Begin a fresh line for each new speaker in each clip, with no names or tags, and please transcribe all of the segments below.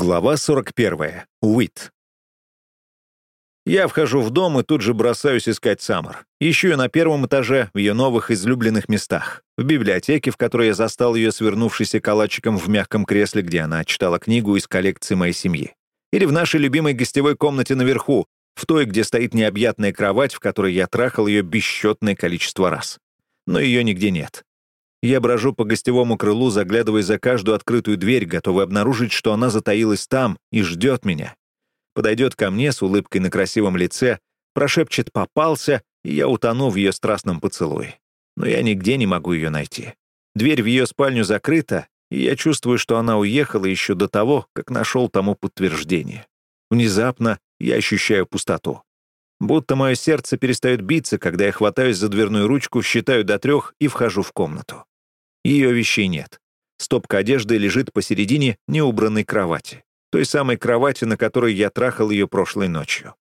Глава 41. Уит. Я вхожу в дом и тут же бросаюсь искать Саммер. Ищу ее на первом этаже, в ее новых излюбленных местах. В библиотеке, в которой я застал ее свернувшейся калачиком в мягком кресле, где она читала книгу из коллекции моей семьи. Или в нашей любимой гостевой комнате наверху, в той, где стоит необъятная кровать, в которой я трахал ее бесчетное количество раз. Но ее нигде нет. Я брожу по гостевому крылу, заглядывая за каждую открытую дверь, готовый обнаружить, что она затаилась там и ждет меня. Подойдет ко мне с улыбкой на красивом лице, прошепчет «попался», и я утону в ее страстном поцелуе. Но я нигде не могу ее найти. Дверь в ее спальню закрыта, и я чувствую, что она уехала еще до того, как нашел тому подтверждение. Внезапно я ощущаю пустоту. Будто мое сердце перестает биться, когда я хватаюсь за дверную ручку, считаю до трех и вхожу в комнату. Ее вещей нет. Стопка одежды лежит посередине неубранной кровати. Той самой кровати, на которой я трахал ее прошлой ночью.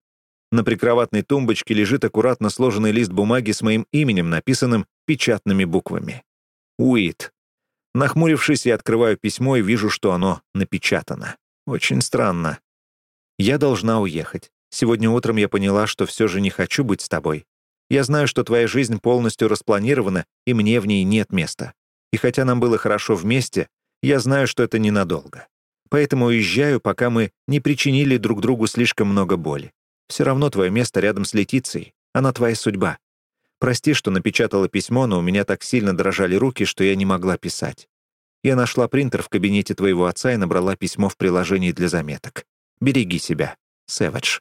На прикроватной тумбочке лежит аккуратно сложенный лист бумаги с моим именем, написанным печатными буквами. Уит. Нахмурившись, я открываю письмо и вижу, что оно напечатано. Очень странно. Я должна уехать. Сегодня утром я поняла, что все же не хочу быть с тобой. Я знаю, что твоя жизнь полностью распланирована, и мне в ней нет места. И хотя нам было хорошо вместе, я знаю, что это ненадолго. Поэтому уезжаю, пока мы не причинили друг другу слишком много боли. Все равно твое место рядом с Летицией. Она твоя судьба. Прости, что напечатала письмо, но у меня так сильно дрожали руки, что я не могла писать. Я нашла принтер в кабинете твоего отца и набрала письмо в приложении для заметок. Береги себя. Сэвидж.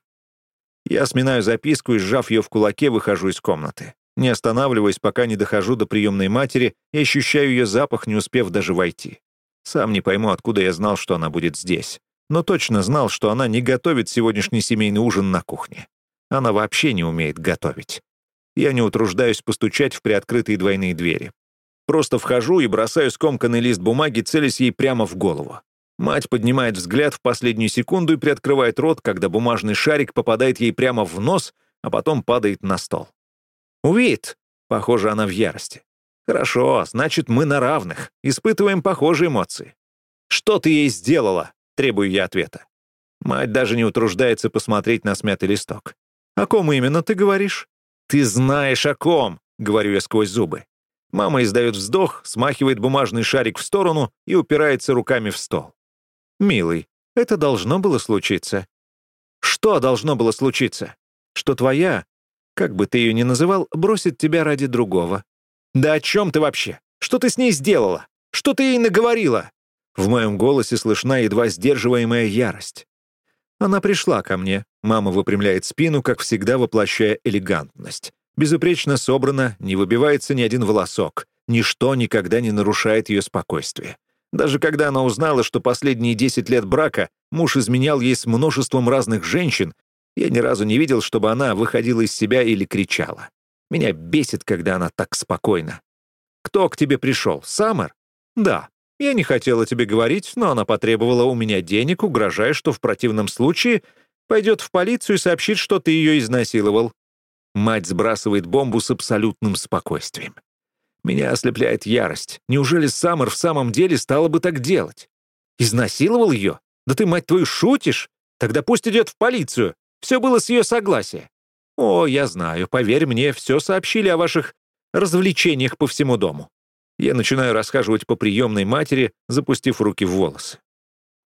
Я сминаю записку и, сжав ее в кулаке, выхожу из комнаты не останавливаясь, пока не дохожу до приемной матери и ощущаю ее запах, не успев даже войти. Сам не пойму, откуда я знал, что она будет здесь. Но точно знал, что она не готовит сегодняшний семейный ужин на кухне. Она вообще не умеет готовить. Я не утруждаюсь постучать в приоткрытые двойные двери. Просто вхожу и бросаю скомканный лист бумаги, целясь ей прямо в голову. Мать поднимает взгляд в последнюю секунду и приоткрывает рот, когда бумажный шарик попадает ей прямо в нос, а потом падает на стол. «Увид!» — похоже, она в ярости. «Хорошо, значит, мы на равных, испытываем похожие эмоции». «Что ты ей сделала?» — требую я ответа. Мать даже не утруждается посмотреть на смятый листок. «О ком именно ты говоришь?» «Ты знаешь, о ком!» — говорю я сквозь зубы. Мама издает вздох, смахивает бумажный шарик в сторону и упирается руками в стол. «Милый, это должно было случиться». «Что должно было случиться?» «Что твоя, как бы ты ее ни называл, бросит тебя ради другого. Да о чем ты вообще? Что ты с ней сделала? Что ты ей наговорила?» В моем голосе слышна едва сдерживаемая ярость. Она пришла ко мне. Мама выпрямляет спину, как всегда воплощая элегантность. Безупречно собрана, не выбивается ни один волосок. Ничто никогда не нарушает ее спокойствие. Даже когда она узнала, что последние 10 лет брака муж изменял ей с множеством разных женщин, я ни разу не видел, чтобы она выходила из себя или кричала. Меня бесит, когда она так спокойна. «Кто к тебе пришел? Саммер?» «Да. Я не хотела тебе говорить, но она потребовала у меня денег, угрожая, что в противном случае пойдет в полицию и сообщит, что ты ее изнасиловал». Мать сбрасывает бомбу с абсолютным спокойствием. Меня ослепляет ярость. Неужели Саммер в самом деле стала бы так делать? Изнасиловал ее? Да ты, мать твою, шутишь? Тогда пусть идет в полицию. Все было с ее согласия. О, я знаю, поверь мне, все сообщили о ваших развлечениях по всему дому. Я начинаю расхаживать по приемной матери, запустив руки в волосы.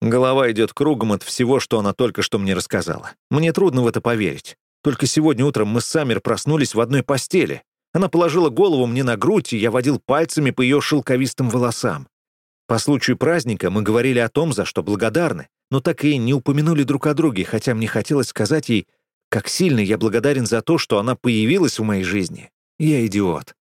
Голова идет кругом от всего, что она только что мне рассказала. Мне трудно в это поверить. Только сегодня утром мы с Саммер проснулись в одной постели. Она положила голову мне на грудь, и я водил пальцами по ее шелковистым волосам. По случаю праздника мы говорили о том, за что благодарны, но так и не упомянули друг о друге, хотя мне хотелось сказать ей, как сильно я благодарен за то, что она появилась в моей жизни. Я идиот.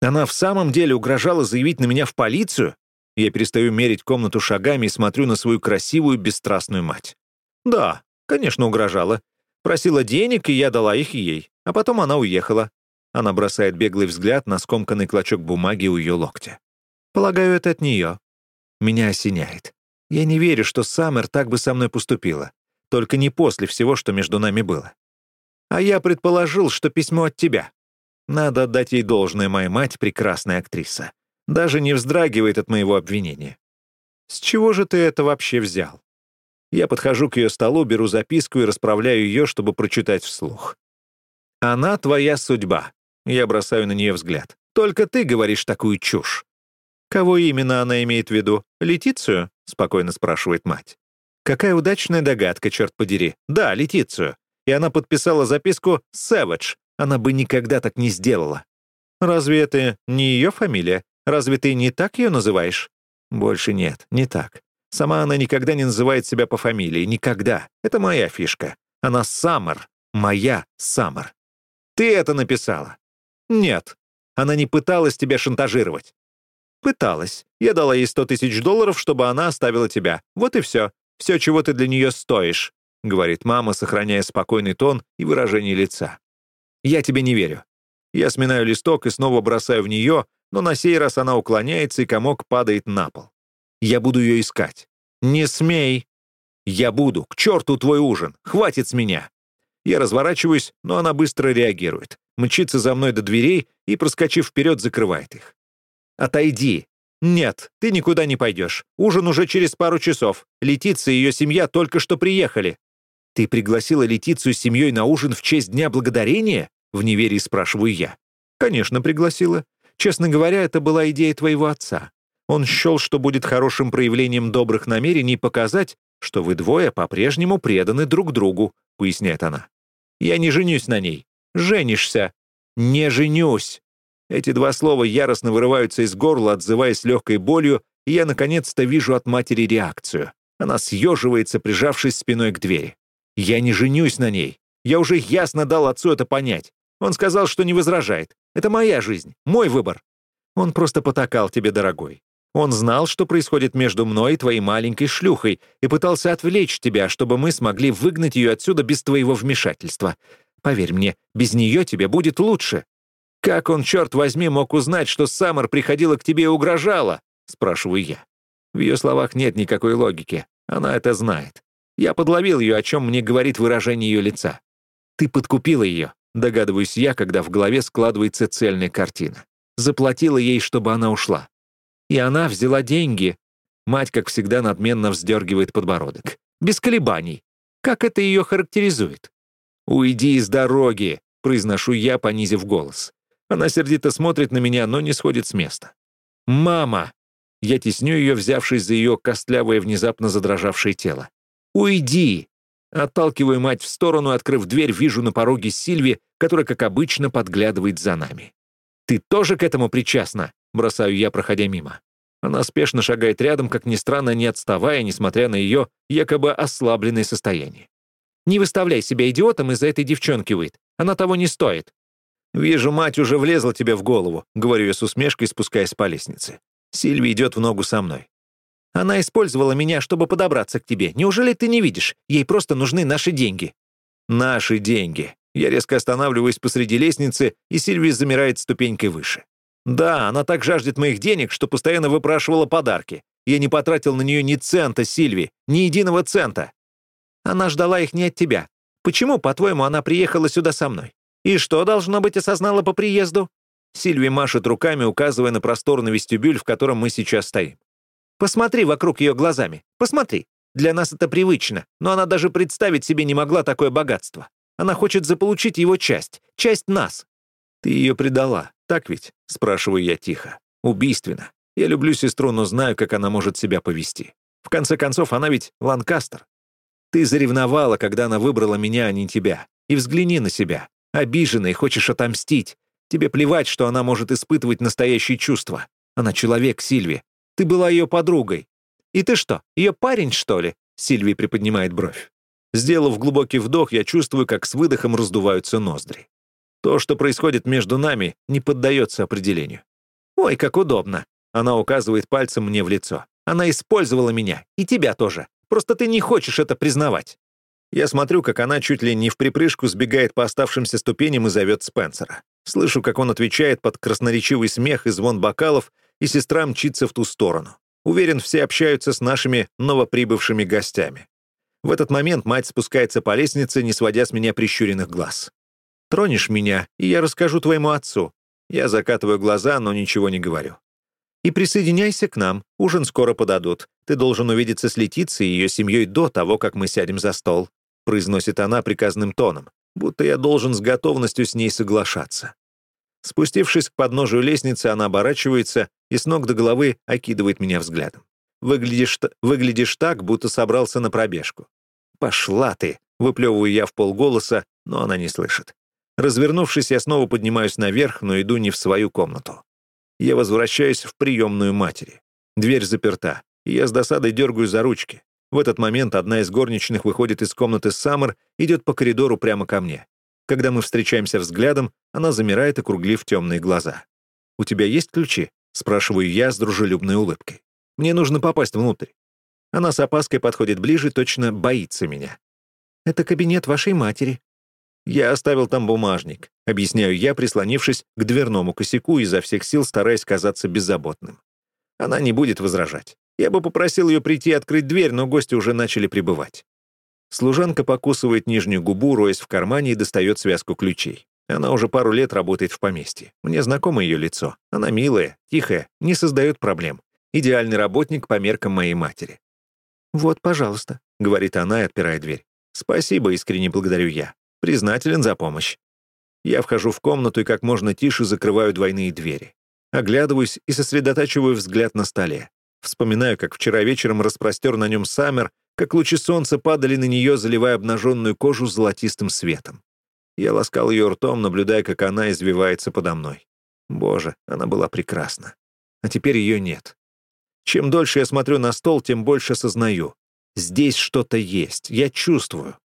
Она в самом деле угрожала заявить на меня в полицию? Я перестаю мерить комнату шагами и смотрю на свою красивую, бесстрастную мать. Да, конечно, угрожала. Просила денег, и я дала их ей. А потом она уехала. Она бросает беглый взгляд на скомканный клочок бумаги у ее локтя. Полагаю, это от нее. Меня осеняет. Я не верю, что Саммер так бы со мной поступила. Только не после всего, что между нами было. А я предположил, что письмо от тебя. Надо отдать ей должное, моя мать — прекрасная актриса. Даже не вздрагивает от моего обвинения. С чего же ты это вообще взял? Я подхожу к ее столу, беру записку и расправляю ее, чтобы прочитать вслух. «Она твоя судьба». Я бросаю на нее взгляд. «Только ты говоришь такую чушь». «Кого именно она имеет в виду? Летицию?» — спокойно спрашивает мать. «Какая удачная догадка, черт подери. Да, Летицию. И она подписала записку «Сэвэдж». Она бы никогда так не сделала. Разве это не ее фамилия? Разве ты не так ее называешь? Больше нет, не так. Сама она никогда не называет себя по фамилии. Никогда. Это моя фишка. Она Саммер. Моя Саммер. Ты это написала? Нет. Она не пыталась тебя шантажировать. Пыталась. Я дала ей 100 тысяч долларов, чтобы она оставила тебя. Вот и все. Все, чего ты для нее стоишь», — говорит мама, сохраняя спокойный тон и выражение лица. «Я тебе не верю. Я сминаю листок и снова бросаю в нее, но на сей раз она уклоняется, и комок падает на пол. Я буду ее искать. Не смей. Я буду. К черту твой ужин. Хватит с меня. Я разворачиваюсь, но она быстро реагирует. Мчится за мной до дверей и, проскочив вперед, закрывает их. «Отойди!» «Нет, ты никуда не пойдешь. Ужин уже через пару часов. Летиция и ее семья только что приехали». «Ты пригласила Летицию с семьей на ужин в честь Дня Благодарения?» В неверии спрашиваю я. «Конечно, пригласила. Честно говоря, это была идея твоего отца. Он счел, что будет хорошим проявлением добрых намерений показать, что вы двое по-прежнему преданы друг другу», — поясняет она. «Я не женюсь на ней. Женишься. Не женюсь». Эти два слова яростно вырываются из горла, отзываясь легкой болью, и я наконец-то вижу от матери реакцию. Она съеживается, прижавшись спиной к двери. «Я не женюсь на ней. Я уже ясно дал отцу это понять. Он сказал, что не возражает. Это моя жизнь, мой выбор. Он просто потакал тебе, дорогой. Он знал, что происходит между мной и твоей маленькой шлюхой, и пытался отвлечь тебя, чтобы мы смогли выгнать ее отсюда без твоего вмешательства. Поверь мне, без нее тебе будет лучше. «Как он, черт возьми, мог узнать, что Саммер приходила к тебе и угрожала?» — спрашиваю я. В ее словах нет никакой логики. Она это знает. Я подловил ее, о чем мне говорит выражение ее лица. «Ты подкупила ее», — догадываюсь я, когда в голове складывается цельная картина. Заплатила ей, чтобы она ушла. И она взяла деньги. Мать, как всегда, надменно вздергивает подбородок. Без колебаний. Как это ее характеризует? «Уйди из дороги», — произношу я, понизив голос. Она сердито смотрит на меня, но не сходит с места. «Мама!» Я тесню ее, взявшись за ее костлявое, внезапно задрожавшее тело. «Уйди!» Отталкиваю мать в сторону, открыв дверь, вижу на пороге Сильви, которая, как обычно, подглядывает за нами. «Ты тоже к этому причастна?» — бросаю я, проходя мимо. Она спешно шагает рядом, как ни странно, не отставая, несмотря на ее якобы ослабленное состояние. «Не выставляй себя идиотом из-за этой девчонки, Уит. Она того не стоит. «Вижу, мать уже влезла тебе в голову», — говорю я с усмешкой, спускаясь по лестнице. Сильви идет в ногу со мной. «Она использовала меня, чтобы подобраться к тебе. Неужели ты не видишь? Ей просто нужны наши деньги». «Наши деньги». Я резко останавливаюсь посреди лестницы, и Сильви замирает ступенькой выше. «Да, она так жаждет моих денег, что постоянно выпрашивала подарки. Я не потратил на нее ни цента, Сильви, ни единого цента. Она ждала их не от тебя. Почему, по-твоему, она приехала сюда со мной? «И что, должно быть, осознала по приезду?» Сильви машет руками, указывая на просторный вестибюль, в котором мы сейчас стоим. «Посмотри вокруг ее глазами. Посмотри. Для нас это привычно, но она даже представить себе не могла такое богатство. Она хочет заполучить его часть, часть нас». «Ты ее предала, так ведь?» — спрашиваю я тихо. «Убийственно. Я люблю сестру, но знаю, как она может себя повести. В конце концов, она ведь Ланкастер. Ты заревновала, когда она выбрала меня, а не тебя. И взгляни на себя. Обиженный, хочешь отомстить. Тебе плевать, что она может испытывать настоящие чувства. Она человек, Сильви. Ты была ее подругой. И ты что, ее парень, что ли?» Сильви приподнимает бровь. Сделав глубокий вдох, я чувствую, как с выдохом раздуваются ноздри. То, что происходит между нами, не поддается определению. «Ой, как удобно!» Она указывает пальцем мне в лицо. «Она использовала меня, и тебя тоже. Просто ты не хочешь это признавать». Я смотрю, как она чуть ли не в припрыжку сбегает по оставшимся ступеням и зовет Спенсера. Слышу, как он отвечает под красноречивый смех и звон бокалов, и сестра мчится в ту сторону. Уверен, все общаются с нашими новоприбывшими гостями. В этот момент мать спускается по лестнице, не сводя с меня прищуренных глаз. «Тронешь меня, и я расскажу твоему отцу». Я закатываю глаза, но ничего не говорю. И присоединяйся к нам, ужин скоро подадут. Ты должен увидеться с Летицией и ее семьей до того, как мы сядем за стол», произносит она приказным тоном, будто я должен с готовностью с ней соглашаться. Спустившись к подножию лестницы, она оборачивается и с ног до головы окидывает меня взглядом. «Выглядишь, выглядишь так, будто собрался на пробежку». «Пошла ты!» — выплевываю я в полголоса, но она не слышит. Развернувшись, я снова поднимаюсь наверх, но иду не в свою комнату. Я возвращаюсь в приемную матери. Дверь заперта, и я с досадой дергаю за ручки. В этот момент одна из горничных выходит из комнаты Саммер, идет по коридору прямо ко мне. Когда мы встречаемся взглядом, она замирает, округлив темные глаза. «У тебя есть ключи?» — спрашиваю я с дружелюбной улыбкой. «Мне нужно попасть внутрь». Она с опаской подходит ближе, точно боится меня. «Это кабинет вашей матери», «Я оставил там бумажник», — объясняю я, прислонившись к дверному косяку, изо всех сил стараясь казаться беззаботным. Она не будет возражать. Я бы попросил ее прийти и открыть дверь, но гости уже начали прибывать. Служанка покусывает нижнюю губу, роясь в кармане и достает связку ключей. Она уже пару лет работает в поместье. Мне знакомо ее лицо. Она милая, тихая, не создает проблем. Идеальный работник по меркам моей матери. «Вот, пожалуйста», — говорит она и отпирает дверь. «Спасибо, искренне благодарю я. Признателен за помощь. Я вхожу в комнату и как можно тише закрываю двойные двери. Оглядываюсь и сосредотачиваю взгляд на столе. Вспоминаю, как вчера вечером распростер на нем Саммер, как лучи солнца падали на нее, заливая обнаженную кожу золотистым светом. Я ласкал ее ртом, наблюдая, как она извивается подо мной. Боже, она была прекрасна. А теперь ее нет. Чем дольше я смотрю на стол, тем больше осознаю. Здесь что-то есть, я чувствую.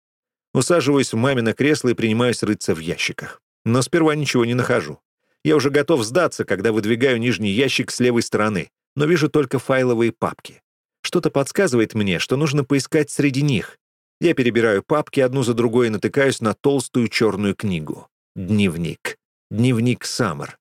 Усаживаюсь в мамино кресло и принимаюсь рыться в ящиках. Но сперва ничего не нахожу. Я уже готов сдаться, когда выдвигаю нижний ящик с левой стороны, но вижу только файловые папки. Что-то подсказывает мне, что нужно поискать среди них. Я перебираю папки одну за другой и натыкаюсь на толстую черную книгу. Дневник. Дневник Саммер.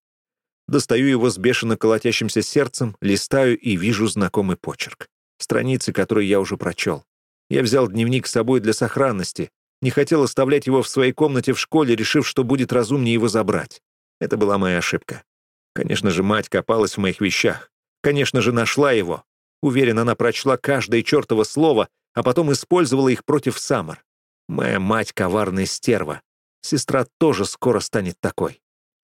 Достаю его с бешено колотящимся сердцем, листаю и вижу знакомый почерк. Страницы, которые я уже прочел. Я взял дневник с собой для сохранности, не хотел оставлять его в своей комнате в школе, решив, что будет разумнее его забрать. Это была моя ошибка. Конечно же, мать копалась в моих вещах. Конечно же, нашла его. Уверен, она прочла каждое чертово слово, а потом использовала их против Саммер. Моя мать — коварная стерва. Сестра тоже скоро станет такой.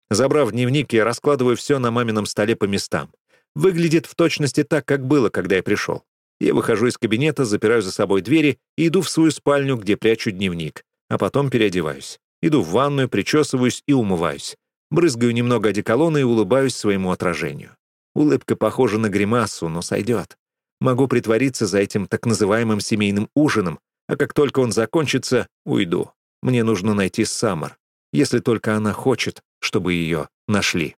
Забрав дневник, я раскладываю все на мамином столе по местам. Выглядит в точности так, как было, когда я пришел. Я выхожу из кабинета, запираю за собой двери и иду в свою спальню, где прячу дневник, а потом переодеваюсь. Иду в ванную, причесываюсь и умываюсь. Брызгаю немного одеколона и улыбаюсь своему отражению. Улыбка похожа на гримасу, но сойдет. Могу притвориться за этим так называемым семейным ужином, а как только он закончится, уйду. Мне нужно найти Саммер, если только она хочет, чтобы ее нашли.